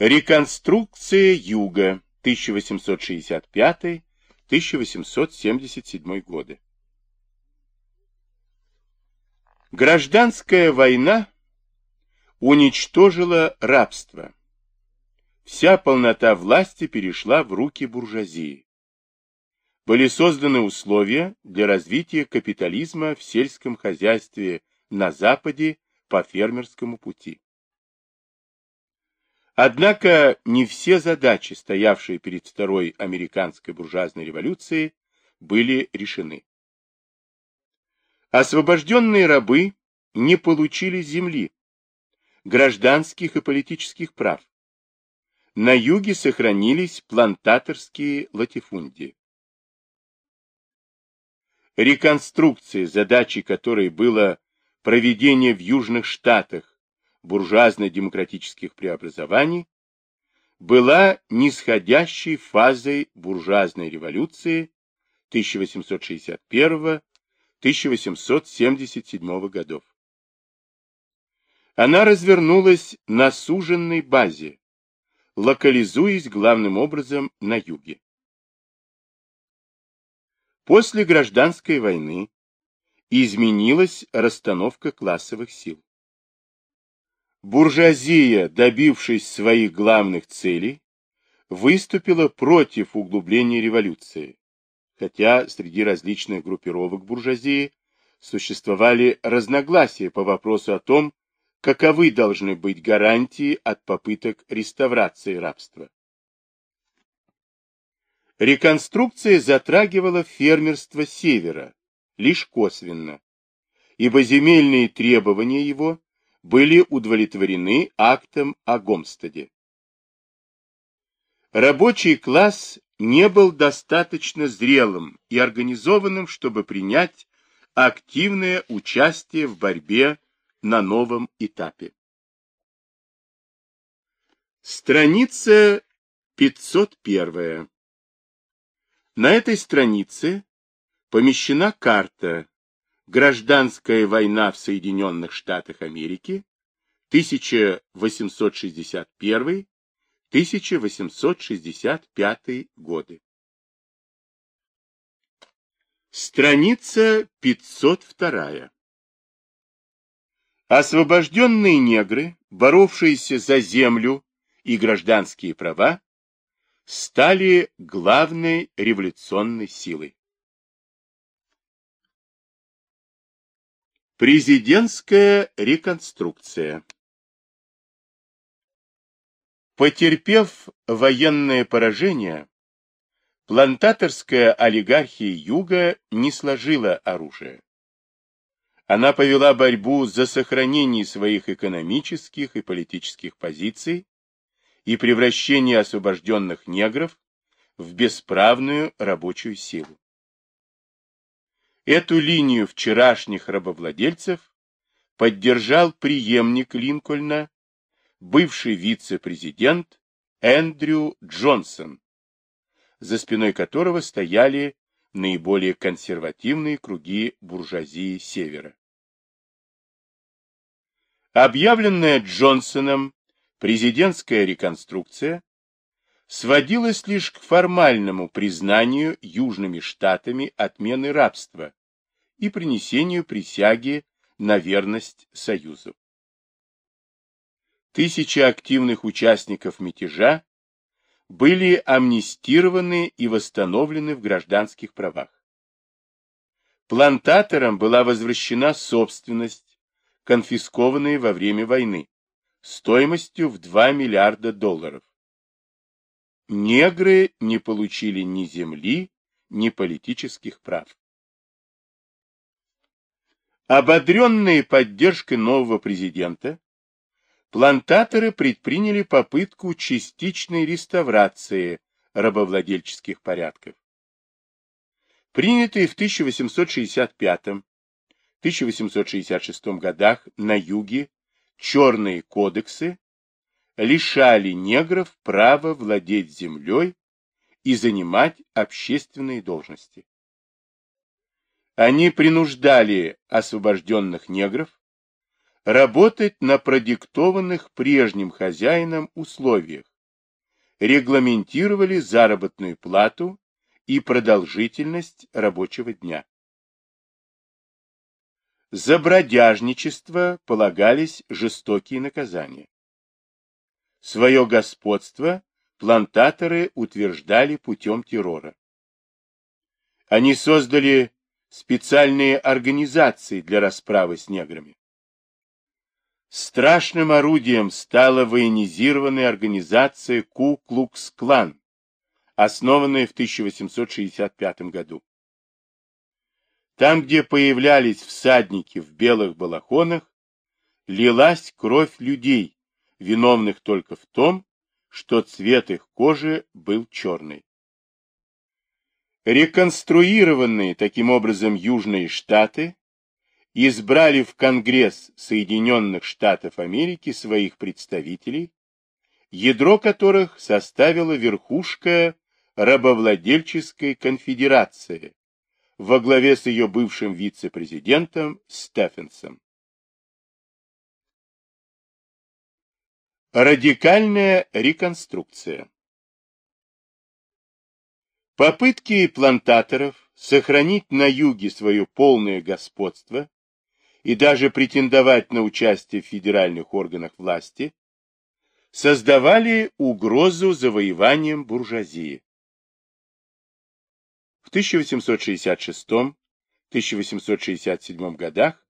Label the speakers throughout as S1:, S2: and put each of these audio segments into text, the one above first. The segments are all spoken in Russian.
S1: Реконструкция Юга 1865-1877 годы. Гражданская война уничтожила рабство. Вся полнота власти перешла в руки буржуазии. Были созданы условия для развития капитализма в сельском хозяйстве на Западе по фермерскому пути. Однако не все задачи, стоявшие перед второй американской буржуазной революцией, были решены. Освобожденные рабы не получили земли, гражданских и политических прав. На юге сохранились плантаторские латифундии. Реконструкция, задачей которой было проведение в Южных Штатах буржуазно-демократических преобразований была нисходящей фазой буржуазной революции 1861-1877 годов. Она развернулась на суженной базе, локализуясь главным образом на юге. После гражданской войны изменилась расстановка классовых сил. Буржуазия, добившись своих главных целей, выступила против углубления революции, хотя среди различных группировок буржуазии существовали разногласия по вопросу о том, каковы должны быть гарантии от попыток реставрации рабства. Реконструкция затрагивала фермерство севера лишь косвенно, ибо земельные требования его были удовлетворены актом о Гомстеде. Рабочий класс не был достаточно зрелым и организованным, чтобы принять активное участие в борьбе на новом этапе. Страница 501. На этой странице помещена карта Гражданская война в Соединенных Штатах Америки 1861-1865 годы. Страница 502. Освобожденные негры, боровшиеся за землю и гражданские права, стали главной революционной силой. Президентская реконструкция Потерпев военное поражение, плантаторская олигархия Юга не сложила оружие. Она повела борьбу за сохранение своих экономических и политических позиций и превращение освобожденных негров в бесправную рабочую силу. Эту линию вчерашних рабовладельцев поддержал преемник Линкольна, бывший вице-президент Эндрю Джонсон, за спиной которого стояли наиболее консервативные круги буржуазии Севера. Объявленная Джонсоном президентская реконструкция сводилась лишь к формальному признанию Южными Штатами отмены рабства и принесению присяги на верность Союзу. Тысячи активных участников мятежа были амнистированы и восстановлены в гражданских правах. Плантаторам была возвращена собственность, конфискованная во время войны, стоимостью в 2 миллиарда долларов негры не получили ни земли, ни политических прав. Ободренные поддержкой нового президента, плантаторы предприняли попытку частичной реставрации рабовладельческих порядков. Принятые в 1865-1866 годах на юге черные кодексы лишали негров права владеть землей и занимать общественные должности. Они принуждали освобожденных негров работать на продиктованных прежним хозяином условиях регламентировали заработную плату и продолжительность рабочего дня. За бродяжничество полагались жестокие наказания. Свое господство плантаторы утверждали путем террора. Они создали специальные организации для расправы с неграми. Страшным орудием стала военизированная организация Ку-Клукс-Клан, основанная в 1865 году. Там, где появлялись всадники в белых балахонах, лилась кровь людей, виновных только в том, что цвет их кожи был черный. Реконструированные таким образом Южные Штаты избрали в Конгресс Соединенных Штатов Америки своих представителей, ядро которых составила верхушка рабовладельческой конфедерации во главе с ее бывшим вице-президентом Стефенсом. Радикальная реконструкция Попытки плантаторов сохранить на юге свое полное господство и даже претендовать на участие в федеральных органах власти, создавали угрозу завоеванием буржуазии. В 1866-1867 годах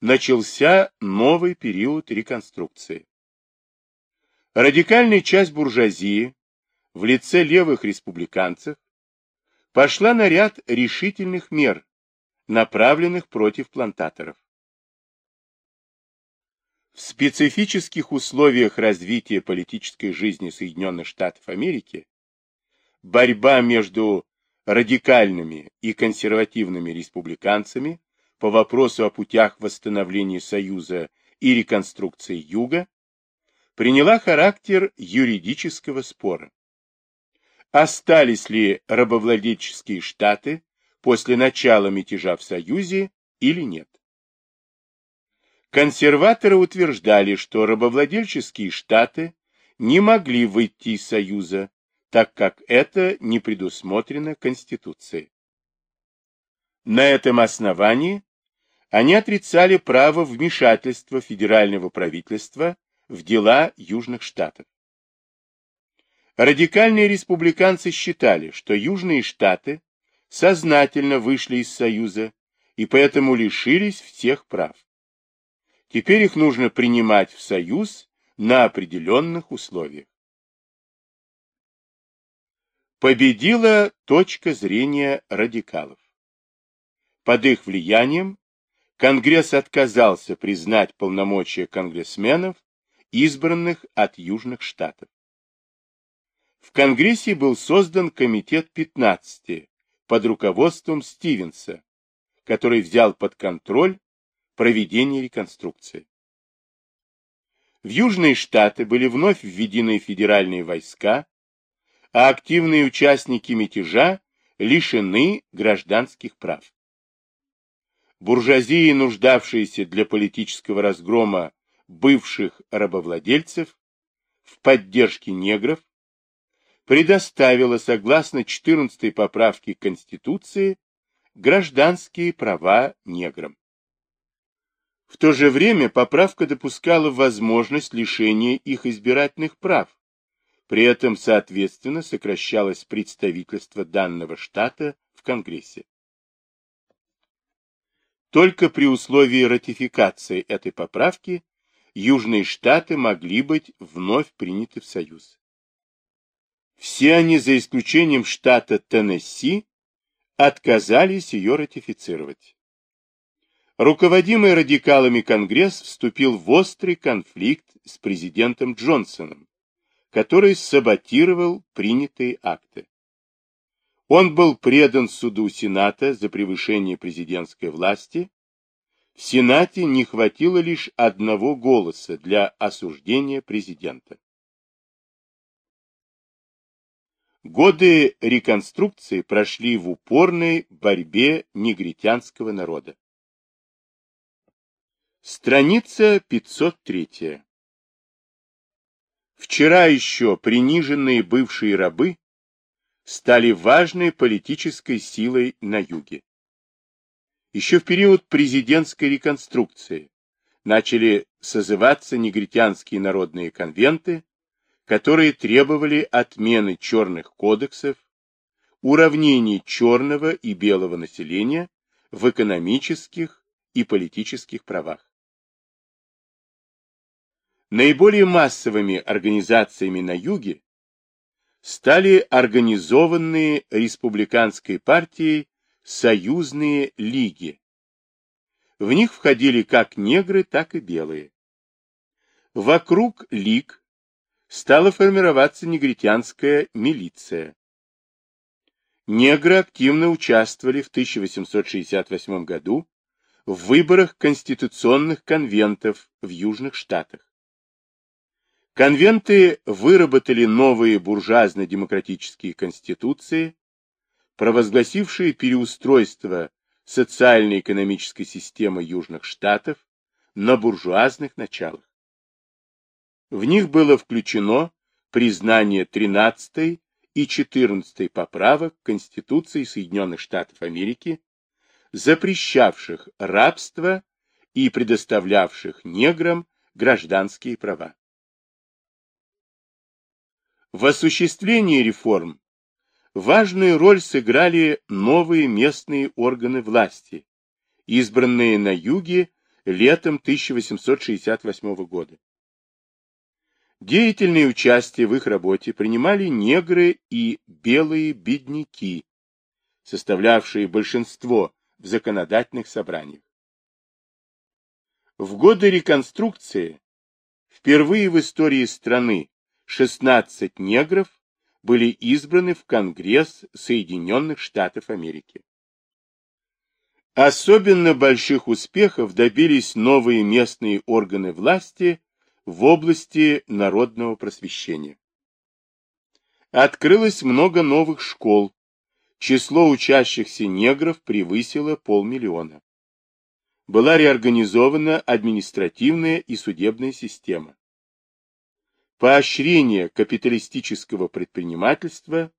S1: начался новый период реконструкции. Радикальная часть буржуазии в лице левых республиканцев пошла на ряд решительных мер, направленных против плантаторов. В специфических условиях развития политической жизни Соединенных Штатов Америки борьба между радикальными и консервативными республиканцами по вопросу о путях восстановления Союза и реконструкции Юга приняла характер юридического спора. Остались ли рабовладельческие штаты после начала мятежа в Союзе или нет? Консерваторы утверждали, что рабовладельческие штаты не могли выйти из Союза, так как это не предусмотрено Конституцией. На этом основании они отрицали право вмешательства федерального правительства в дела Южных Штатов. Радикальные республиканцы считали, что Южные Штаты сознательно вышли из Союза и поэтому лишились всех прав. Теперь их нужно принимать в Союз на определенных условиях. Победила точка зрения радикалов. Под их влиянием Конгресс отказался признать полномочия конгрессменов, избранных от Южных Штатов. В Конгрессе был создан Комитет 15 под руководством Стивенса, который взял под контроль проведение реконструкции. В Южные Штаты были вновь введены федеральные войска, а активные участники мятежа лишены гражданских прав. Буржуазии, нуждавшиеся для политического разгрома бывших рабовладельцев в поддержке негров, предоставила, согласно 14 поправке Конституции, гражданские права неграм. В то же время поправка допускала возможность лишения их избирательных прав, при этом, соответственно, сокращалось представительство данного штата в Конгрессе. Только при условии ратификации этой поправки Южные Штаты могли быть вновь приняты в Союз. Все они, за исключением штата Теннесси, отказались ее ратифицировать. Руководимый радикалами Конгресс вступил в острый конфликт с президентом Джонсоном, который саботировал принятые акты. Он был предан суду Сената за превышение президентской власти. В Сенате не хватило лишь одного голоса для осуждения президента. Годы реконструкции прошли в упорной борьбе негритянского народа. Страница 503. Вчера еще приниженные бывшие рабы стали важной политической силой на юге. Еще в период президентской реконструкции начали созываться негритянские народные конвенты, которые требовали отмены черных кодексов, уравнения черного и белого населения в экономических и политических правах. Наиболее массовыми организациями на юге стали организованные республиканской партией союзные лиги. В них входили как негры, так и белые. Вокруг лиг стала формироваться негритянская милиция. Негры активно участвовали в 1868 году в выборах конституционных конвентов в Южных Штатах. Конвенты выработали новые буржуазно-демократические конституции, провозгласившие переустройство социально-экономической системы Южных Штатов на буржуазных началах. В них было включено признание 13 и 14 поправок Конституции Соединенных Штатов Америки, запрещавших рабство и предоставлявших неграм гражданские права. В осуществлении реформ важную роль сыграли новые местные органы власти, избранные на юге летом 1868 года. Деятельное участие в их работе принимали негры и белые бедняки, составлявшие большинство в законодательных собраниях. В годы реконструкции впервые в истории страны 16 негров были избраны в Конгресс Соединенных Штатов Америки. Особенно больших успехов добились новые местные органы власти в области народного просвещения. Открылось много новых школ, число учащихся негров превысило полмиллиона. Была реорганизована административная и судебная система. Поощрение капиталистического предпринимательства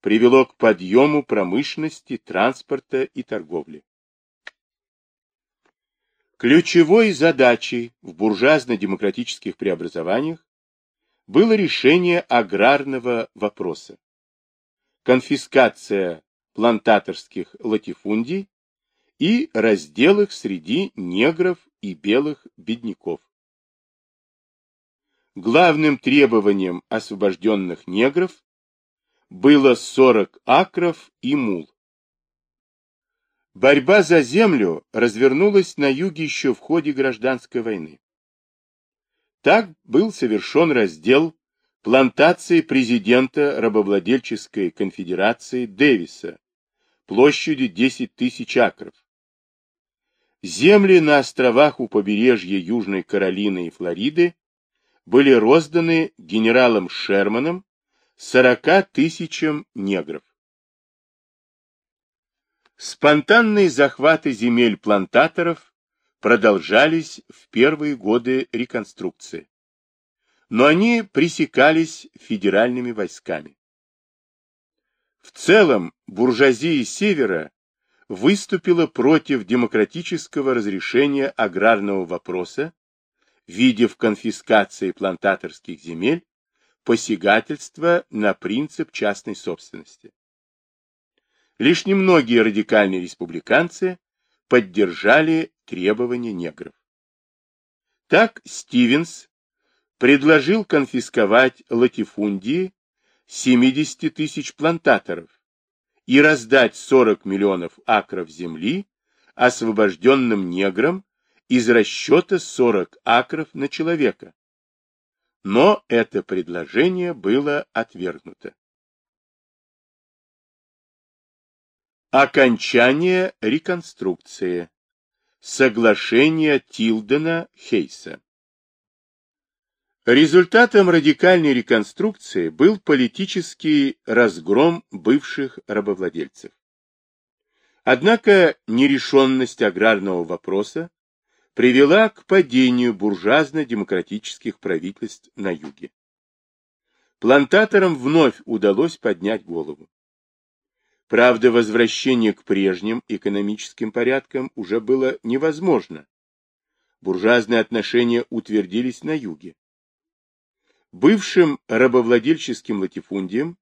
S1: привело к подъему промышленности, транспорта и торговли. Ключевой задачей в буржуазно-демократических преобразованиях было решение аграрного вопроса. Конфискация плантаторских латифундий и раздел их среди негров и белых бедняков. Главным требованием освобожденных негров было 40 акров и мул. Борьба за землю развернулась на юге еще в ходе гражданской войны. Так был совершен раздел плантации президента рабовладельческой конфедерации Дэвиса площадью 10 тысяч акров. Земли на островах у побережья Южной Каролины и Флориды были розданы генералом Шерманом 40 тысячам негров. Спонтанные захваты земель плантаторов продолжались в первые годы реконструкции, но они пресекались федеральными войсками. В целом, буржуазия Севера выступила против демократического разрешения аграрного вопроса, видя в конфискации плантаторских земель посягательство на принцип частной собственности. Лишь немногие радикальные республиканцы поддержали требования негров. Так Стивенс предложил конфисковать латифундии 70 тысяч плантаторов и раздать 40 миллионов акров земли освобожденным неграм из расчета 40 акров на человека. Но это предложение было отвергнуто. Окончание реконструкции. Соглашение Тилдена-Хейса. Результатом радикальной реконструкции был политический разгром бывших рабовладельцев. Однако нерешенность аграрного вопроса привела к падению буржуазно-демократических правительств на юге. плантаторам вновь удалось поднять голову. Правда, возвращение к прежним экономическим порядкам уже было невозможно. Буржуазные отношения утвердились на юге. Бывшим рабовладельческим латифундиям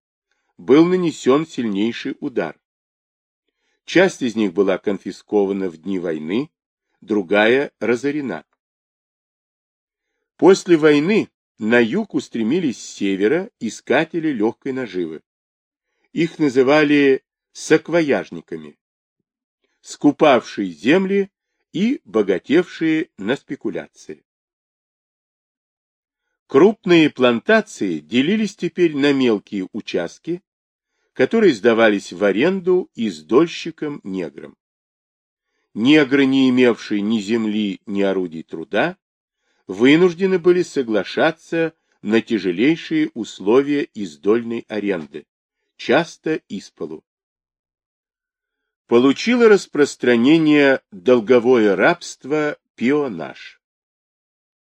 S1: был нанесен сильнейший удар. Часть из них была конфискована в дни войны, другая разорена. После войны на юг устремились с севера искатели легкой наживы. Их называли саквояжниками, скупавшие земли и богатевшие на спекуляции. Крупные плантации делились теперь на мелкие участки, которые сдавались в аренду издольщикам-неграм. Негры, не имевшие ни земли, ни орудий труда, вынуждены были соглашаться на тяжелейшие условия издольной аренды, часто исполу. Получило распространение долговое рабство пионаж.